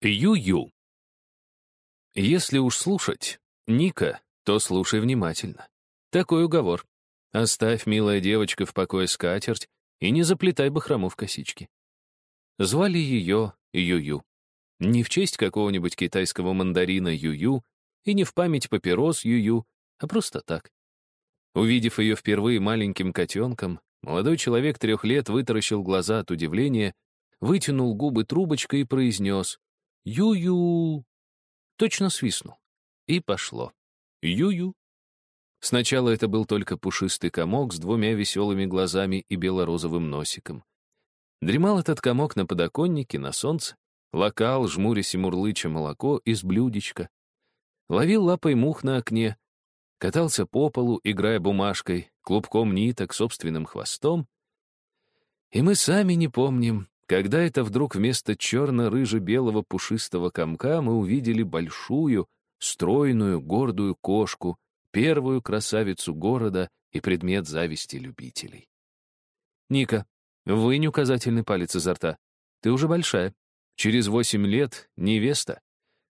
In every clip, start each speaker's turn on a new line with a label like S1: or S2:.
S1: Ю-ю. Если уж слушать, Ника, то слушай внимательно. Такой уговор. Оставь, милая девочка, в покое скатерть и не заплетай бахрому в косички. Звали ее Ю-ю. Не в честь какого-нибудь китайского мандарина Ю-ю и не в память папирос Ю-ю, а просто так. Увидев ее впервые маленьким котенком, молодой человек трех лет вытаращил глаза от удивления, вытянул губы трубочкой и произнес Ю-ю. Точно свистнул. И пошло. Ю-ю. Сначала это был только пушистый комок с двумя веселыми глазами и белорозовым носиком. Дремал этот комок на подоконнике, на солнце, локал, жмурясь и мурлыча молоко из блюдечка. Ловил лапой мух на окне, катался по полу, играя бумажкой, клубком ниток, собственным хвостом. И мы сами не помним, когда это вдруг вместо черно-рыже-белого пушистого комка мы увидели большую, стройную, гордую кошку, первую красавицу города и предмет зависти любителей. «Ника, вынь указательный палец изо рта. Ты уже большая. Через восемь лет — невеста.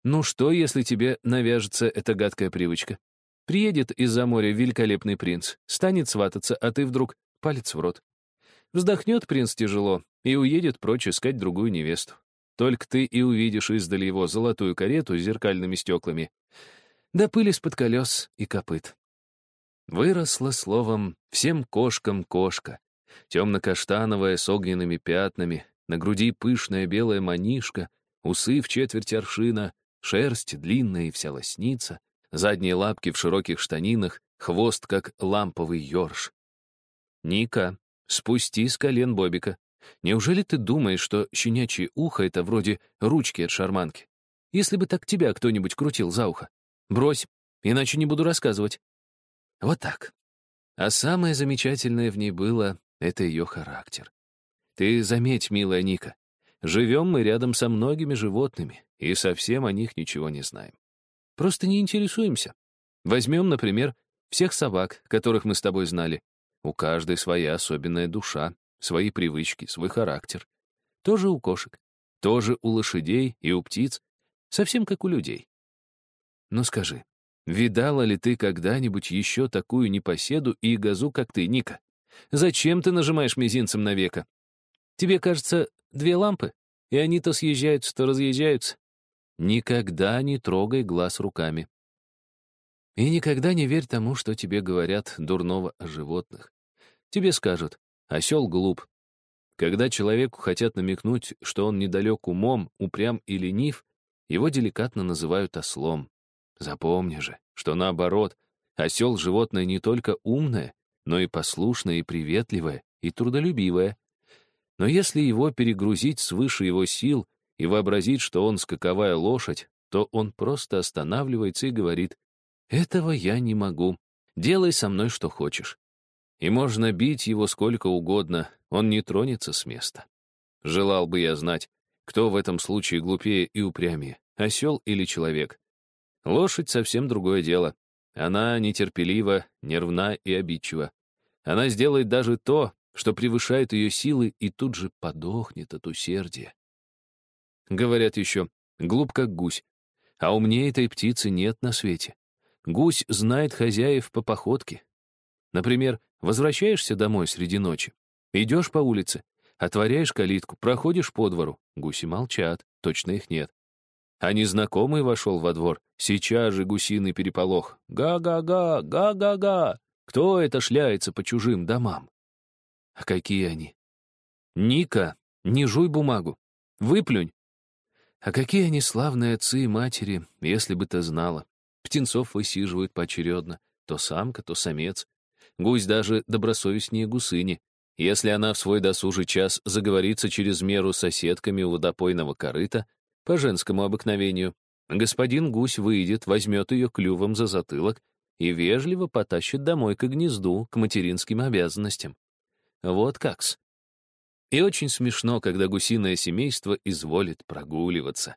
S1: Ну что, если тебе навяжется эта гадкая привычка? Приедет из-за моря великолепный принц, станет свататься, а ты вдруг палец в рот. Вздохнет принц тяжело, и уедет прочь искать другую невесту. Только ты и увидишь издали его золотую карету с зеркальными стеклами. Да пыль из-под колес и копыт. Выросла, словом, всем кошкам кошка. Темно-каштановая с огненными пятнами, на груди пышная белая манишка, усы в четверть аршина, шерсть длинная и вся лосница, задние лапки в широких штанинах, хвост, как ламповый ёрш. «Ника, спусти с колен Бобика. Неужели ты думаешь, что щенячье ухо — это вроде ручки от шарманки? Если бы так тебя кто-нибудь крутил за ухо. Брось, иначе не буду рассказывать. Вот так. А самое замечательное в ней было — это ее характер. Ты заметь, милая Ника, живем мы рядом со многими животными и совсем о них ничего не знаем. Просто не интересуемся. Возьмем, например, всех собак, которых мы с тобой знали. У каждой своя особенная душа, свои привычки, свой характер. Тоже у кошек, тоже у лошадей и у птиц, совсем как у людей. Но скажи, видала ли ты когда-нибудь еще такую непоседу и газу, как ты, Ника? Зачем ты нажимаешь мизинцем на века? Тебе кажется, две лампы, и они то съезжаются, то разъезжаются. Никогда не трогай глаз руками. И никогда не верь тому, что тебе говорят дурного о животных. Тебе скажут, Осел глуп. Когда человеку хотят намекнуть, что он недалек умом, упрям и ленив, его деликатно называют ослом. Запомни же, что наоборот, осел — животное не только умное, но и послушное, и приветливое, и трудолюбивое. Но если его перегрузить свыше его сил и вообразить, что он скаковая лошадь, то он просто останавливается и говорит, «Этого я не могу. Делай со мной, что хочешь и можно бить его сколько угодно, он не тронется с места. Желал бы я знать, кто в этом случае глупее и упрямее, осел или человек. Лошадь — совсем другое дело. Она нетерпелива, нервна и обидчива. Она сделает даже то, что превышает ее силы, и тут же подохнет от усердия. Говорят еще, глуп как гусь, а умнее этой птицы нет на свете. Гусь знает хозяев по походке. Например, Возвращаешься домой среди ночи, идешь по улице, отворяешь калитку, проходишь по двору, гуси молчат, точно их нет. А незнакомый вошел во двор, сейчас же гусиный переполох. Га-га-га, га-га-га, кто это шляется по чужим домам? А какие они? Ника, не жуй бумагу, выплюнь. А какие они славные отцы и матери, если бы ты знала. Птенцов высиживают поочередно, то самка, то самец. Гусь даже добросовестнее гусыни. Если она в свой досужий час заговорится через меру соседками у водопойного корыта, по женскому обыкновению, господин гусь выйдет, возьмет ее клювом за затылок и вежливо потащит домой к гнезду, к материнским обязанностям. Вот как-с. И очень смешно, когда гусиное семейство изволит прогуливаться.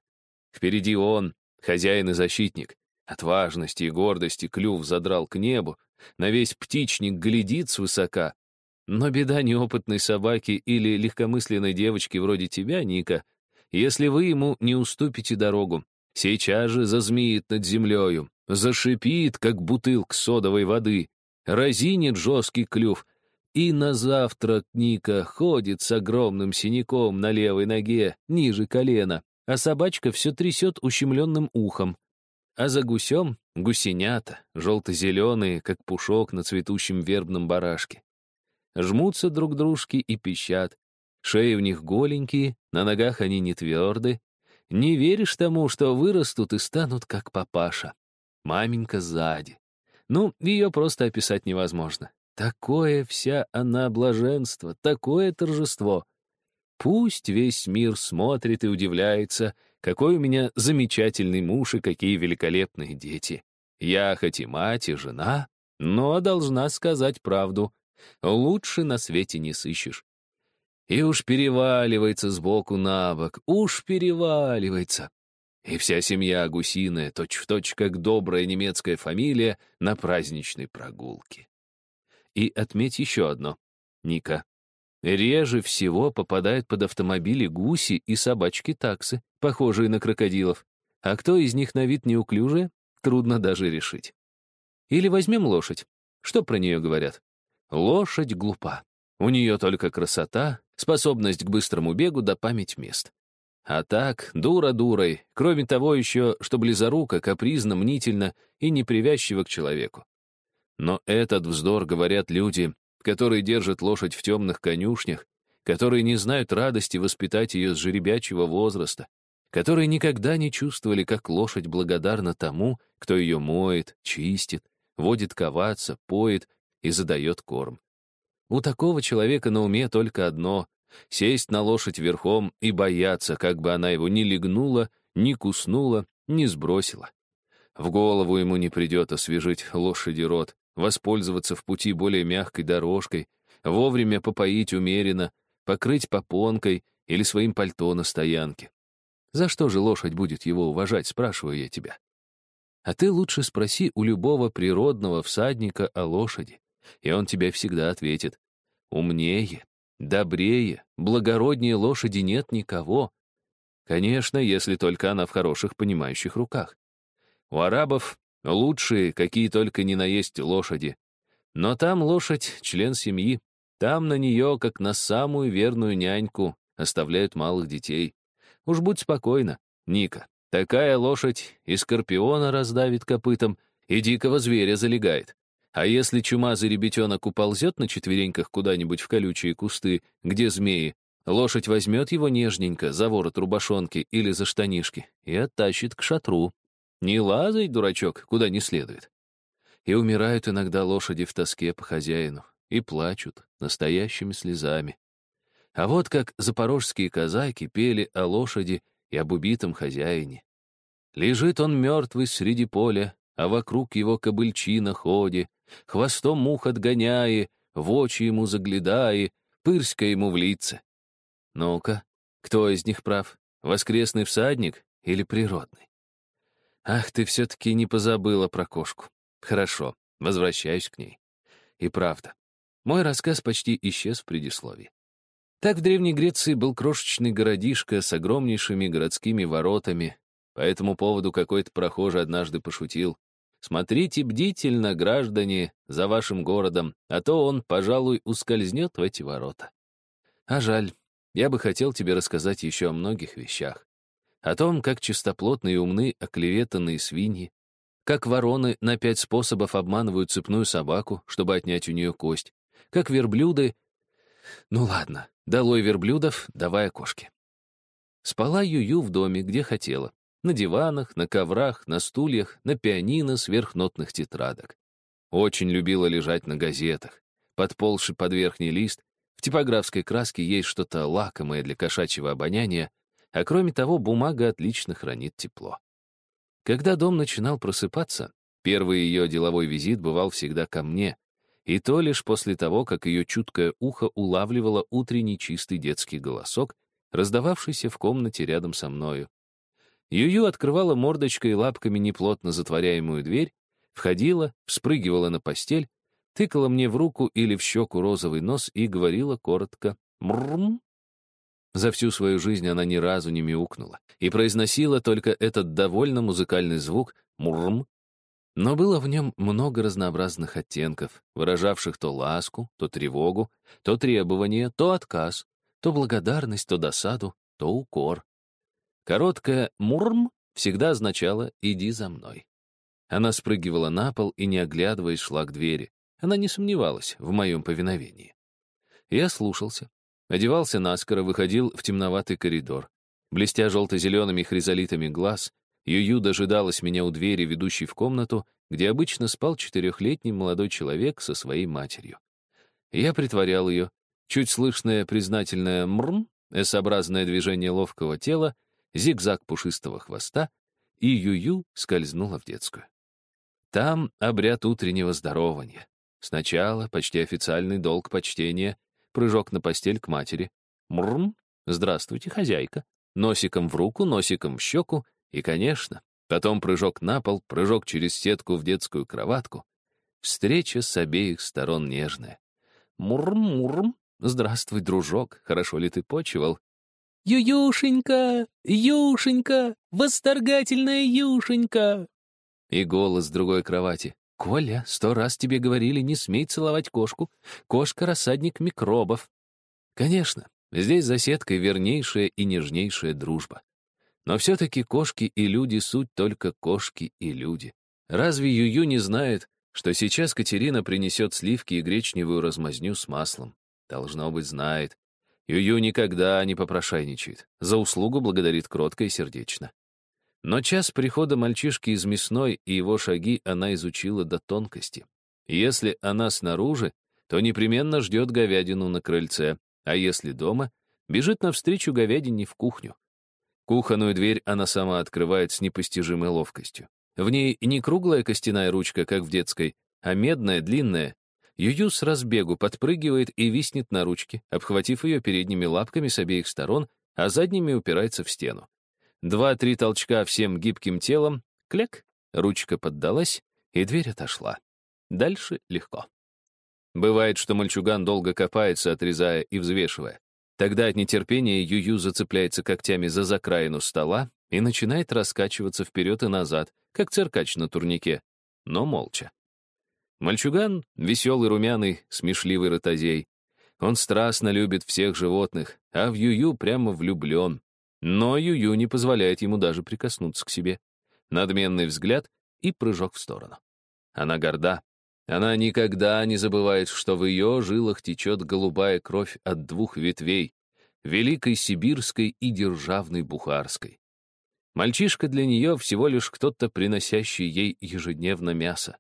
S1: Впереди он, хозяин и защитник, от важности и гордости клюв задрал к небу, на весь птичник глядит свысока. Но беда неопытной собаки или легкомысленной девочки вроде тебя, Ника, Если вы ему не уступите дорогу, сейчас же зазмеет над землею, зашипит, как бутылка содовой воды, разинит жесткий клюв, и на завтрак Ника ходит с огромным синяком на левой ноге, ниже колена, а собачка все трясет ущемленным ухом. А за гусем — гусенята, желто-зеленые, как пушок на цветущем вербном барашке. Жмутся друг дружки и пищат. Шеи в них голенькие, на ногах они не тверды. Не веришь тому, что вырастут и станут, как папаша. Маменька сзади. Ну, ее просто описать невозможно. Такое вся она блаженство, такое торжество. Пусть весь мир смотрит и удивляется, какой у меня замечательный муж и какие великолепные дети. Я хоть и мать, и жена, но должна сказать правду. Лучше на свете не сыщешь. И уж переваливается сбоку на бок, уж переваливается. И вся семья гусиная, точь-в-точь, точь, как добрая немецкая фамилия, на праздничной прогулке. И отметь еще одно, Ника. Реже всего попадают под автомобили гуси и собачки-таксы, похожие на крокодилов. А кто из них на вид неуклюжие, трудно даже решить. Или возьмем лошадь. Что про нее говорят? Лошадь глупа. У нее только красота, способность к быстрому бегу да память мест. А так, дура дурой, кроме того еще, что близорука, капризно, мнительно и непривязчива к человеку. Но этот вздор говорят люди, которые держат лошадь в темных конюшнях, которые не знают радости воспитать ее с жеребячего возраста, которые никогда не чувствовали, как лошадь благодарна тому, кто ее моет, чистит, водит коваться, поет и задает корм. У такого человека на уме только одно — сесть на лошадь верхом и бояться, как бы она его ни легнула, ни куснула, ни сбросила. В голову ему не придет освежить лошади рот, воспользоваться в пути более мягкой дорожкой, вовремя попоить умеренно, покрыть попонкой или своим пальто на стоянке. За что же лошадь будет его уважать, спрашиваю я тебя. А ты лучше спроси у любого природного всадника о лошади, и он тебе всегда ответит. Умнее, добрее, благороднее лошади нет никого. Конечно, если только она в хороших понимающих руках. У арабов лучшие, какие только не наесть лошади. Но там лошадь — член семьи, там на нее, как на самую верную няньку, оставляют малых детей. Уж будь спокойна, Ника. Такая лошадь и скорпиона раздавит копытом, и дикого зверя залегает. А если чумазый ребятенок уползет на четвереньках куда-нибудь в колючие кусты, где змеи, лошадь возьмет его нежненько за ворот рубашонки или за штанишки и оттащит к шатру. Не лазай, дурачок, куда не следует. И умирают иногда лошади в тоске по хозяину, и плачут настоящими слезами. А вот как запорожские казаки пели о лошади и об убитом хозяине. Лежит он мертвый среди поля, а вокруг его кобыльчина ходи, хвостом мух отгоняя, в очи ему заглядая, пырська ему в лице. Ну-ка, кто из них прав, воскресный всадник или природный? Ах, ты все-таки не позабыла про кошку. Хорошо, возвращаюсь к ней. И правда, мой рассказ почти исчез в предисловии. Так в Древней Греции был крошечный городишко с огромнейшими городскими воротами. По этому поводу какой-то прохожий однажды пошутил. «Смотрите бдительно, граждане, за вашим городом, а то он, пожалуй, ускользнет в эти ворота». А жаль, я бы хотел тебе рассказать еще о многих вещах. О том, как чистоплотны и умны оклеветанные свиньи, как вороны на пять способов обманывают цепную собаку, чтобы отнять у нее кость, как верблюды... Ну ладно, Долой верблюдов, давай кошки. Спала Юю в доме, где хотела. На диванах, на коврах, на стульях, на пианино сверхнотных тетрадок. Очень любила лежать на газетах. Подползши под верхний лист, в типографской краске есть что-то лакомое для кошачьего обоняния, а кроме того, бумага отлично хранит тепло. Когда дом начинал просыпаться, первый ее деловой визит бывал всегда ко мне, и то лишь после того, как ее чуткое ухо улавливало утренний чистый детский голосок, раздававшийся в комнате рядом со мною. Юю открывала мордочкой и лапками неплотно затворяемую дверь, входила, вспрыгивала на постель, тыкала мне в руку или в щеку розовый нос и говорила коротко «мррм». За всю свою жизнь она ни разу не мяукнула и произносила только этот довольно музыкальный звук «мурм». Но было в нем много разнообразных оттенков, выражавших то ласку, то тревогу, то требование, то отказ, то благодарность, то досаду, то укор. Короткое «мурм» всегда означало «иди за мной». Она спрыгивала на пол и, не оглядываясь, шла к двери. Она не сомневалась в моем повиновении. Я слушался. Одевался наскоро, выходил в темноватый коридор. Блестя желто-зелеными хризолитами глаз, Юю дожидалась меня у двери, ведущей в комнату, где обычно спал четырехлетний молодой человек со своей матерью. Я притворял ее. Чуть слышное признательное «мрм», S-образное движение ловкого тела, зигзаг пушистого хвоста, и Юю скользнула в детскую. Там обряд утреннего здорования. Сначала почти официальный долг почтения, прыжок на постель к матери. Мрм, здравствуйте, хозяйка. Носиком в руку, носиком в щеку, и, конечно, потом прыжок на пол, прыжок через сетку в детскую кроватку. Встреча с обеих сторон нежная. Мурм-мурм, здравствуй, дружок, хорошо ли ты почивал? «Ююшенька! Юшенька! Восторгательная Юшенька!» И голос с другой кровати. «Коля, сто раз тебе говорили, не смей целовать кошку. Кошка — рассадник микробов». Конечно, здесь за сеткой вернейшая и нежнейшая дружба. Но все-таки кошки и люди — суть только кошки и люди. Разве Юю не знает, что сейчас Катерина принесет сливки и гречневую размазню с маслом? Должно быть, знает. Юю никогда не попрошайничает. За услугу благодарит кротко и сердечно. Но час прихода мальчишки из мясной и его шаги она изучила до тонкости. Если она снаружи, то непременно ждет говядину на крыльце, а если дома, бежит навстречу говядине в кухню. Кухонную дверь она сама открывает с непостижимой ловкостью. В ней не круглая костяная ручка, как в детской, а медная, длинная. Юю с разбегу подпрыгивает и виснет на ручке, обхватив ее передними лапками с обеих сторон, а задними упирается в стену. Два-три толчка всем гибким телом, кляк, ручка поддалась, и дверь отошла. Дальше легко. Бывает, что мальчуган долго копается, отрезая и взвешивая. Тогда от нетерпения Юю зацепляется когтями за закраину стола и начинает раскачиваться вперед и назад, как циркач на турнике, но молча. Мальчуган — веселый, румяный, смешливый ротозей. Он страстно любит всех животных, а в Юю прямо влюблен. Но Юю не позволяет ему даже прикоснуться к себе. Надменный взгляд и прыжок в сторону. Она горда. Она никогда не забывает, что в ее жилах течет голубая кровь от двух ветвей — Великой Сибирской и Державной Бухарской. Мальчишка для нее всего лишь кто-то, приносящий ей ежедневно мясо.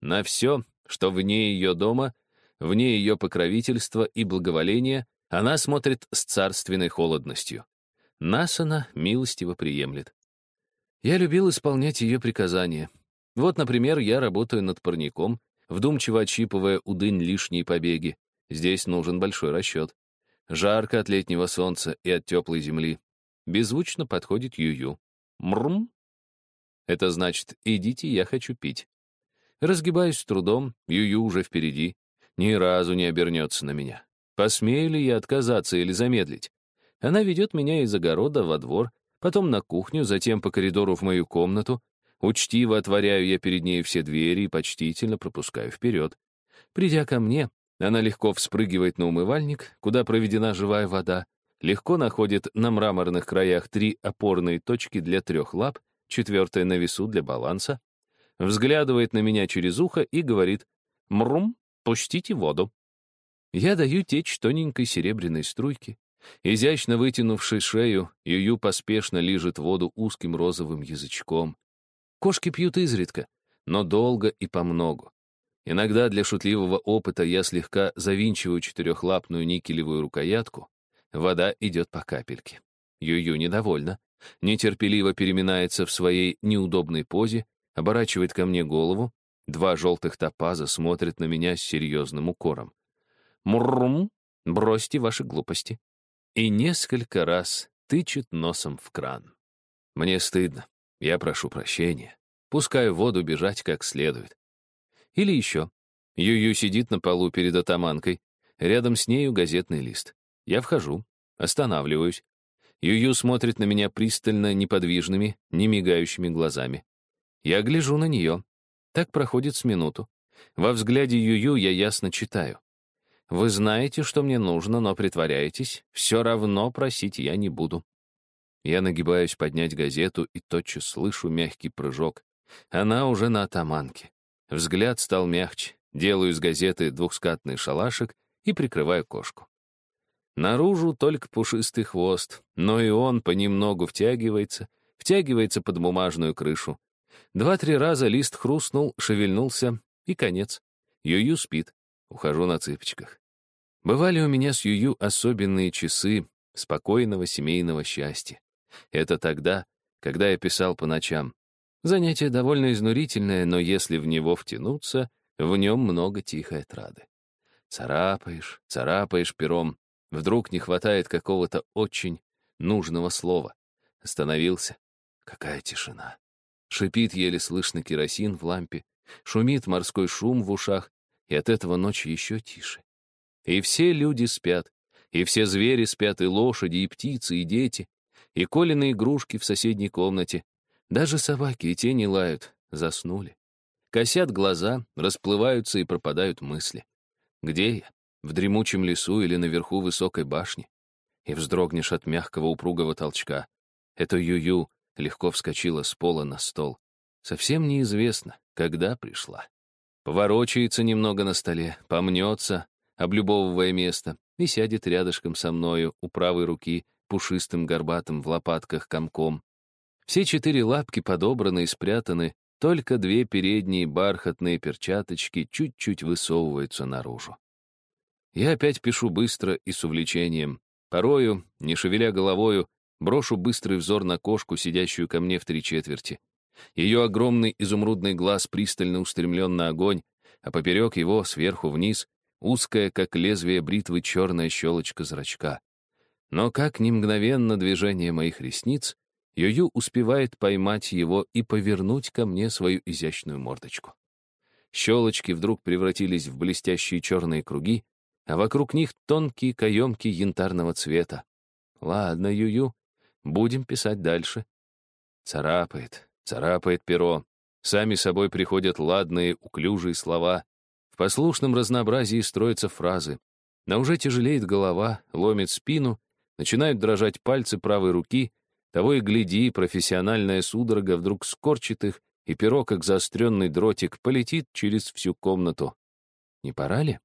S1: На все, что вне ее дома, вне ее покровительства и благоволения, она смотрит с царственной холодностью. Нас она милостиво приемлет. Я любил исполнять ее приказания. Вот, например, я работаю над парником, вдумчиво отщипывая у дынь лишние побеги. Здесь нужен большой расчет. Жарко от летнего солнца и от теплой земли. Беззвучно подходит Юю. Мрм. Это значит, идите, я хочу пить. Разгибаюсь с трудом, Юю уже впереди. Ни разу не обернется на меня. Посмею ли я отказаться или замедлить? Она ведет меня из огорода во двор, потом на кухню, затем по коридору в мою комнату. Учтиво отворяю я перед ней все двери и почтительно пропускаю вперед. Придя ко мне, она легко вспрыгивает на умывальник, куда проведена живая вода, легко находит на мраморных краях три опорные точки для трех лап, четвертая на весу для баланса, взглядывает на меня через ухо и говорит «Мрум, пустите воду». Я даю течь тоненькой серебряной струйки, Изящно вытянувши шею, Юю поспешно лижет воду узким розовым язычком. Кошки пьют изредка, но долго и помногу. Иногда для шутливого опыта я слегка завинчиваю четырехлапную никелевую рукоятку. Вода идет по капельке. Юю недовольна, нетерпеливо переминается в своей неудобной позе, оборачивает ко мне голову. Два желтых топаза смотрят на меня с серьезным укором. «Муррум, бросьте ваши глупости и несколько раз тычет носом в кран. Мне стыдно. Я прошу прощения. Пускаю воду бежать как следует. Или еще. Юю сидит на полу перед атаманкой. Рядом с нею газетный лист. Я вхожу. Останавливаюсь. Юю смотрит на меня пристально неподвижными, не мигающими глазами. Я гляжу на нее. Так проходит с минуту. Во взгляде Юю я ясно читаю. Вы знаете, что мне нужно, но притворяетесь. Все равно просить я не буду. Я нагибаюсь поднять газету и тотчас слышу мягкий прыжок. Она уже на атаманке. Взгляд стал мягче. Делаю из газеты двухскатный шалашик и прикрываю кошку. Наружу только пушистый хвост, но и он понемногу втягивается, втягивается под бумажную крышу. Два-три раза лист хрустнул, шевельнулся, и конец. Юю спит. Ухожу на цыпочках. Бывали у меня с Юю особенные часы спокойного семейного счастья. Это тогда, когда я писал по ночам. Занятие довольно изнурительное, но если в него втянуться, в нем много тихой отрады. Царапаешь, царапаешь пером. Вдруг не хватает какого-то очень нужного слова. Остановился. Какая тишина. Шипит еле слышно керосин в лампе, шумит морской шум в ушах, и от этого ночь еще тише. И все люди спят, и все звери спят, и лошади, и птицы, и дети, и Колины игрушки в соседней комнате. Даже собаки и тени лают, заснули. Косят глаза, расплываются и пропадают мысли. Где я? В дремучем лесу или наверху высокой башни? И вздрогнешь от мягкого упругого толчка. Это Ю-Ю легко вскочила с пола на стол. Совсем неизвестно, когда пришла. Поворочается немного на столе, помнется, облюбовывая место, и сядет рядышком со мною у правой руки, пушистым горбатым в лопатках комком. Все четыре лапки подобраны и спрятаны, только две передние бархатные перчаточки чуть-чуть высовываются наружу. Я опять пишу быстро и с увлечением. Порою, не шевеля головою, брошу быстрый взор на кошку, сидящую ко мне в три четверти. Ее огромный изумрудный глаз пристально устремлен на огонь, а поперек его, сверху вниз, узкая, как лезвие бритвы, черная щелочка зрачка. Но как ни мгновенно движение моих ресниц, Юю успевает поймать его и повернуть ко мне свою изящную мордочку. Щелочки вдруг превратились в блестящие черные круги, а вокруг них тонкие каемки янтарного цвета. Ладно, Юю, будем писать дальше. Царапает, Царапает перо. Сами собой приходят ладные, уклюжие слова. В послушном разнообразии строятся фразы. Но уже тяжелеет голова, ломит спину, начинают дрожать пальцы правой руки, того и гляди, профессиональная судорога вдруг скорчит их, и перо, как заостренный дротик, полетит через всю комнату. Не пора ли?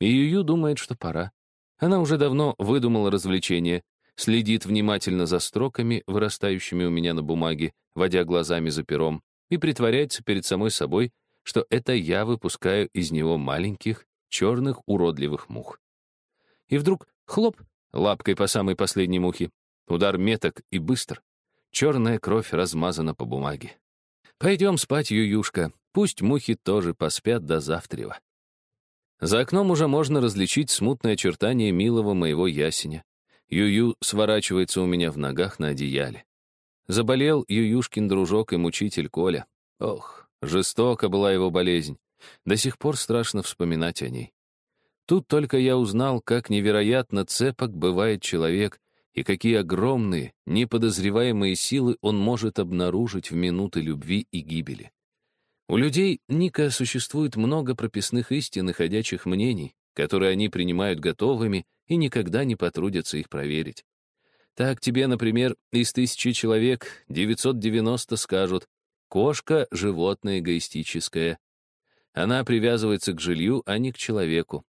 S1: И Юю думает, что пора. Она уже давно выдумала развлечение, следит внимательно за строками, вырастающими у меня на бумаге, водя глазами за пером, и притворяется перед самой собой, что это я выпускаю из него маленьких, черных, уродливых мух. И вдруг хлоп, лапкой по самой последней мухе. Удар меток и быстр. Черная кровь размазана по бумаге. Пойдем спать, Ююшка. Пусть мухи тоже поспят до завтрева. За окном уже можно различить смутное очертание милого моего ясеня. Юю сворачивается у меня в ногах на одеяле. Заболел Ююшкин дружок и мучитель Коля. Ох, жестока была его болезнь. До сих пор страшно вспоминать о ней. Тут только я узнал, как невероятно цепок бывает человек и какие огромные, неподозреваемые силы он может обнаружить в минуты любви и гибели. У людей Ника существует много прописных истин и ходячих мнений, которые они принимают готовыми и никогда не потрудятся их проверить. Так тебе, например, из тысячи человек 990 скажут «кошка — животное эгоистическое». Она привязывается к жилью, а не к человеку.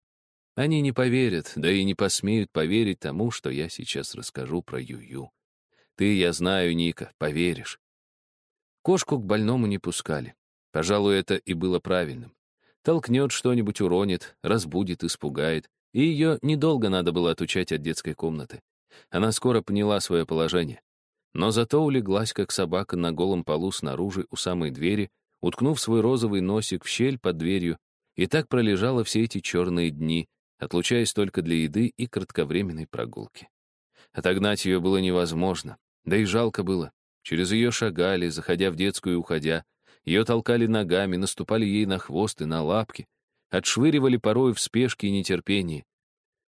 S1: Они не поверят, да и не посмеют поверить тому, что я сейчас расскажу про Юю. Ты, я знаю, Ника, поверишь. Кошку к больному не пускали. Пожалуй, это и было правильным. Толкнет что-нибудь, уронит, разбудит, испугает. И ее недолго надо было отучать от детской комнаты. Она скоро поняла свое положение. Но зато улеглась, как собака, на голом полу снаружи у самой двери, уткнув свой розовый носик в щель под дверью, и так пролежала все эти черные дни, отлучаясь только для еды и кратковременной прогулки. Отогнать ее было невозможно, да и жалко было. Через ее шагали, заходя в детскую и уходя, ее толкали ногами, наступали ей на хвост и на лапки, отшвыривали порой в спешке и нетерпении.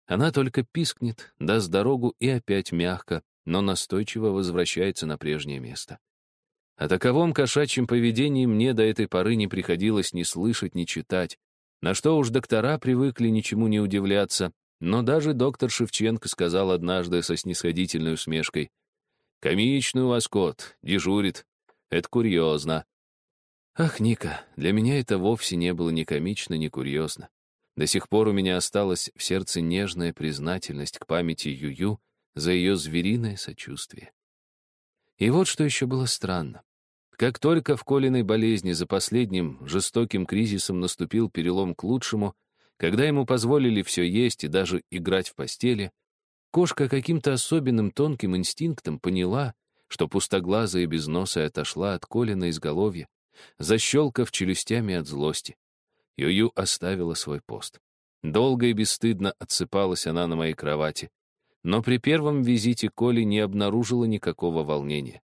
S1: Она только пискнет, даст дорогу и опять мягко, но настойчиво возвращается на прежнее место. О таковом кошачьем поведении мне до этой поры не приходилось ни слышать, ни читать. На что уж доктора привыкли ничему не удивляться, но даже доктор Шевченко сказал однажды со снисходительной усмешкой, «Комичный у вас кот, дежурит. Это курьезно». Ах, Ника, для меня это вовсе не было ни комично, ни курьезно. До сих пор у меня осталась в сердце нежная признательность к памяти Юю за ее звериное сочувствие. И вот что еще было странно. Как только в Колиной болезни за последним жестоким кризисом наступил перелом к лучшему, когда ему позволили все есть и даже играть в постели, кошка каким-то особенным тонким инстинктом поняла, что пустоглазая без носа отошла от Колина изголовья, защелкав челюстями от злости. Юю оставила свой пост. Долго и бесстыдно отсыпалась она на моей кровати. Но при первом визите Коли не обнаружила никакого волнения.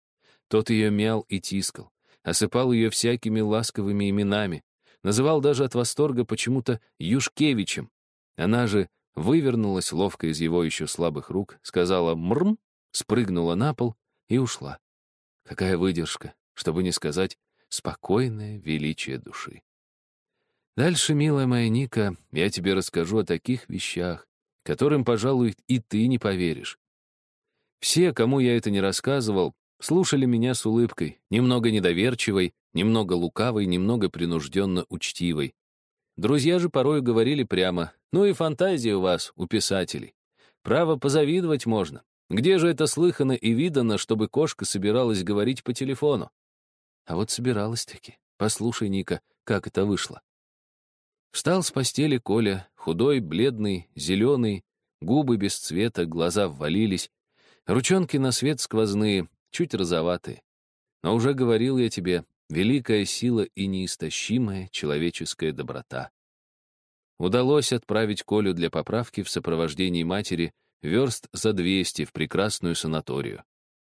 S1: Тот ее мял и тискал, осыпал ее всякими ласковыми именами, называл даже от восторга почему-то Юшкевичем. Она же вывернулась ловко из его еще слабых рук, сказала «мрм», спрыгнула на пол и ушла. Какая выдержка, чтобы не сказать спокойное величие души. Дальше, милая моя Ника, я тебе расскажу о таких вещах, которым, пожалуй, и ты не поверишь. Все, кому я это не рассказывал, слушали меня с улыбкой, немного недоверчивой, немного лукавой, немного принужденно учтивой. Друзья же порой говорили прямо, ну и фантазия у вас, у писателей. Право позавидовать можно. Где же это слыхано и видано, чтобы кошка собиралась говорить по телефону? А вот собиралась-таки. Послушай, Ника, как это вышло. Встал с постели Коля, худой, бледный, зеленый, губы без цвета, глаза ввалились, ручонки на свет сквозные, чуть розоватые. Но уже говорил я тебе, великая сила и неистощимая человеческая доброта. Удалось отправить Колю для поправки в сопровождении матери верст за 200 в прекрасную санаторию.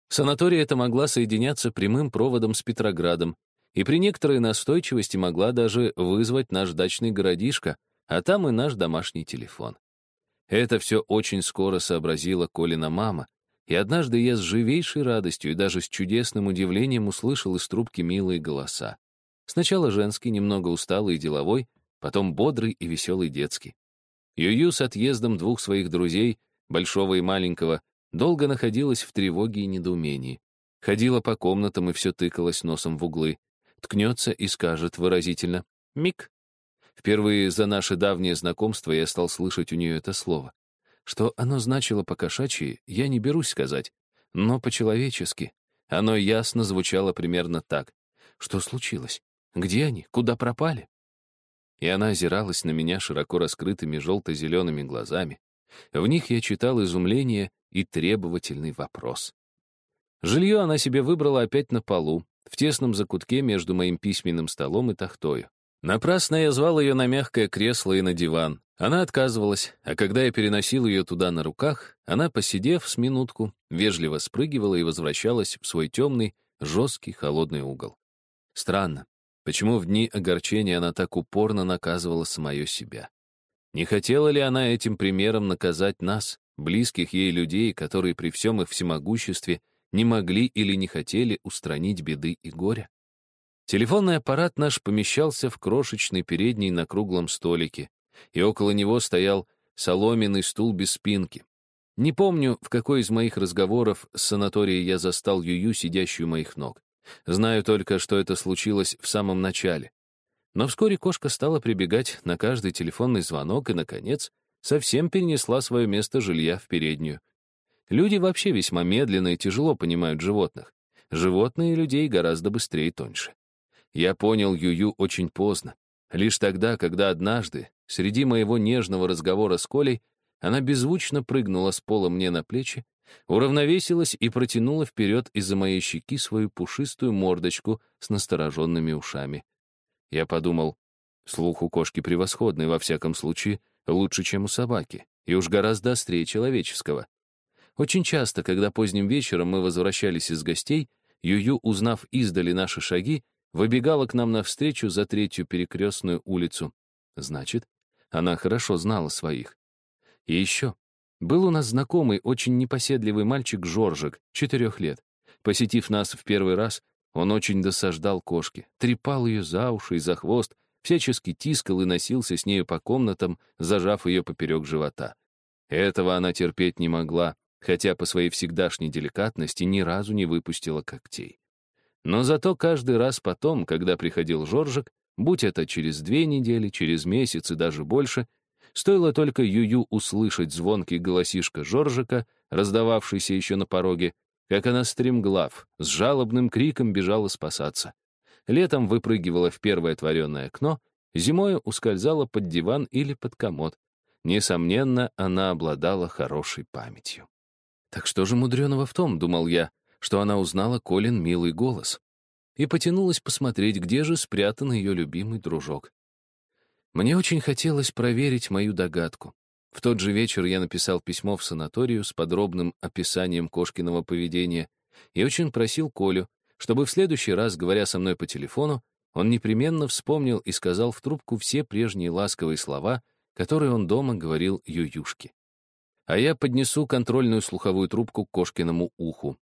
S1: Санатория эта могла соединяться прямым проводом с Петроградом, и при некоторой настойчивости могла даже вызвать наш дачный городишко, а там и наш домашний телефон. Это все очень скоро сообразила Колина мама, и однажды я с живейшей радостью и даже с чудесным удивлением услышал из трубки милые голоса. Сначала женский, немного усталый и деловой, потом бодрый и веселый детский. Юю с отъездом двух своих друзей, большого и маленького, долго находилась в тревоге и недоумении. Ходила по комнатам и все тыкалась носом в углы. Ткнется и скажет выразительно «Мик». Впервые за наше давнее знакомство я стал слышать у нее это слово. Что оно значило по-кошачьи, я не берусь сказать, но по-человечески. Оно ясно звучало примерно так. Что случилось? Где они? Куда пропали? И она озиралась на меня широко раскрытыми желто-зелеными глазами. В них я читал изумление и требовательный вопрос. Жилье она себе выбрала опять на полу, в тесном закутке между моим письменным столом и тахтою. Напрасно я звал ее на мягкое кресло и на диван. Она отказывалась, а когда я переносил ее туда на руках, она, посидев с минутку, вежливо спрыгивала и возвращалась в свой темный, жесткий, холодный угол. Странно, почему в дни огорчения она так упорно наказывала самое себя. Не хотела ли она этим примером наказать нас, близких ей людей, которые при всем их всемогуществе не могли или не хотели устранить беды и горя? Телефонный аппарат наш помещался в крошечной передней на круглом столике, и около него стоял соломенный стул без спинки. Не помню, в какой из моих разговоров с санаторией я застал Юю, сидящую моих ног. Знаю только, что это случилось в самом начале. Но вскоре кошка стала прибегать на каждый телефонный звонок и, наконец, совсем перенесла свое место жилья в переднюю. Люди вообще весьма медленно и тяжело понимают животных. Животные людей гораздо быстрее и тоньше. Я понял Юю очень поздно. Лишь тогда, когда однажды, среди моего нежного разговора с Колей, она беззвучно прыгнула с пола мне на плечи, уравновесилась и протянула вперед из-за моей щеки свою пушистую мордочку с настороженными ушами. Я подумал, слух у кошки превосходный, во всяком случае, лучше, чем у собаки, и уж гораздо острее человеческого. Очень часто, когда поздним вечером мы возвращались из гостей, Юю, узнав издали наши шаги, выбегала к нам навстречу за третью перекрестную улицу. Значит, она хорошо знала своих. И еще. Был у нас знакомый, очень непоседливый мальчик Жоржик, четырех лет. Посетив нас в первый раз, он очень досаждал кошке, трепал ее за уши и за хвост, всячески тискал и носился с нею по комнатам, зажав ее поперек живота. Этого она терпеть не могла, хотя по своей всегдашней деликатности ни разу не выпустила когтей. Но зато каждый раз потом, когда приходил Жоржик, будь это через две недели, через месяц и даже больше, стоило только Юю услышать звонкий голосишка Жоржика, раздававшийся еще на пороге, как она стремглав, с жалобным криком бежала спасаться. Летом выпрыгивала в первое творенное окно, зимой ускользала под диван или под комод. Несомненно, она обладала хорошей памятью. Так что же мудреного в том, думал я, что она узнала Колин милый голос и потянулась посмотреть, где же спрятан ее любимый дружок. Мне очень хотелось проверить мою догадку. В тот же вечер я написал письмо в санаторию с подробным описанием кошкиного поведения и очень просил Колю, чтобы в следующий раз, говоря со мной по телефону, он непременно вспомнил и сказал в трубку все прежние ласковые слова, которые он дома говорил Ююшке. А я поднесу контрольную слуховую трубку к кошкиному уху.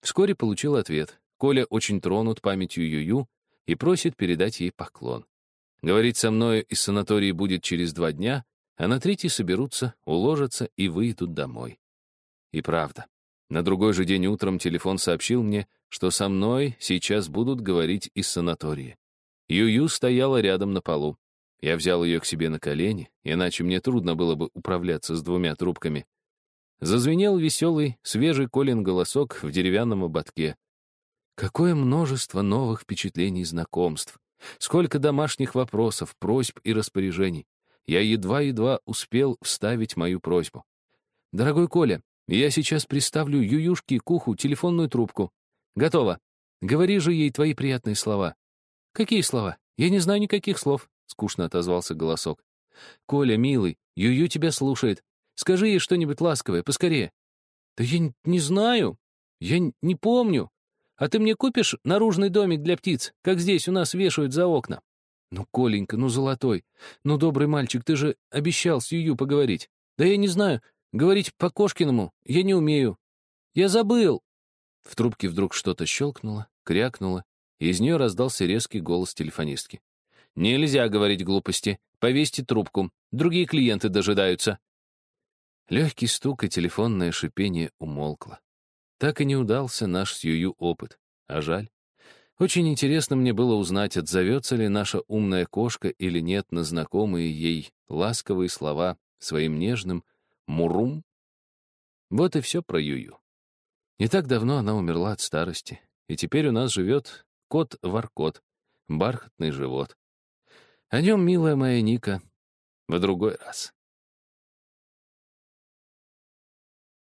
S1: Вскоре получил ответ. Коля очень тронут памятью Юю и просит передать ей поклон. Говорить со мной из санатории будет через два дня, а на третий соберутся, уложатся и выйдут домой. И правда. На другой же день утром телефон сообщил мне, что со мной сейчас будут говорить из санатория. Юю стояла рядом на полу. Я взял ее к себе на колени, иначе мне трудно было бы управляться с двумя трубками. Зазвенел веселый, свежий Колин голосок в деревянном ободке. Какое множество новых впечатлений и знакомств. Сколько домашних вопросов, просьб и распоряжений. Я едва-едва успел вставить мою просьбу. «Дорогой Коля, я сейчас приставлю Ююшке к уху телефонную трубку. Готово. Говори же ей твои приятные слова». «Какие слова? Я не знаю никаких слов», — скучно отозвался голосок. «Коля, милый, Юю тебя слушает. Скажи ей что-нибудь ласковое, поскорее». «Да я не знаю. Я не помню. А ты мне купишь наружный домик для птиц, как здесь у нас вешают за окна?» «Ну, Коленька, ну, золотой, ну, добрый мальчик, ты же обещал с Юю поговорить. Да я не знаю, говорить по-кошкиному я не умею. Я забыл!» В трубке вдруг что-то щелкнуло, крякнуло, и из нее раздался резкий голос телефонистки. «Нельзя говорить глупости. Повесьте трубку. Другие клиенты дожидаются». Легкий стук и телефонное шипение умолкло. Так и не удался наш с Юю опыт. А жаль. Очень интересно мне было узнать, отзовется ли наша умная кошка или нет на знакомые ей ласковые слова своим нежным «мурум». Вот и все про Юю. Не так давно она умерла от старости, и теперь у нас живет кот-воркот, бархатный живот. О нем, милая моя Ника, в другой раз.